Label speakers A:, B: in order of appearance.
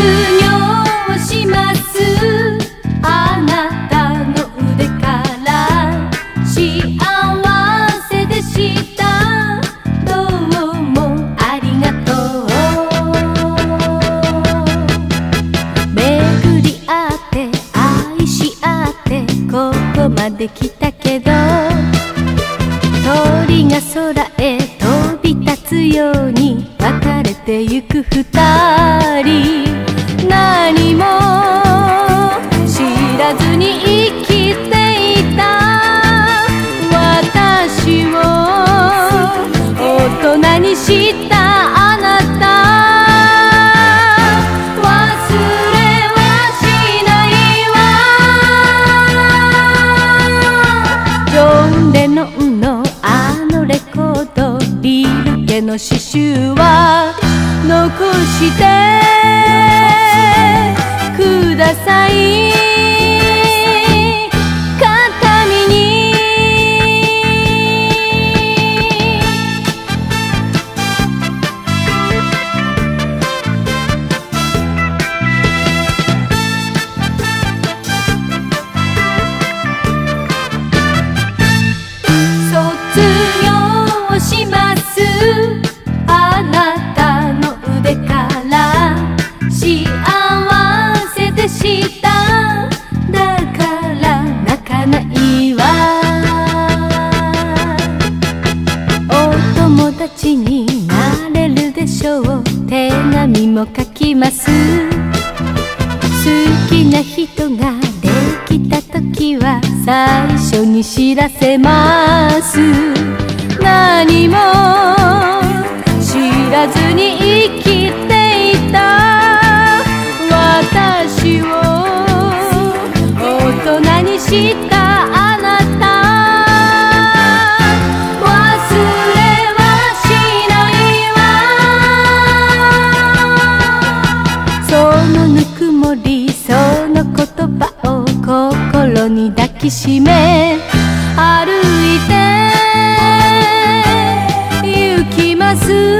A: 業します。あなたの腕から幸せでした。どうもありがとう。巡り合って愛し合ってここまで来たけど鳥が空へ飛び立つように別れてゆく二人。何も知らずに生きていた。私を大人にしたあなた。忘れはしないわ。ジョン・レノンのあのレコード。リール家の刺繍は残して。ない達になれるでしょう。手紙も書きます。好きな人ができた時は最初に知らせます。何も知らずに生きていた。私を大人にしてに抱きしめ歩いて行きます。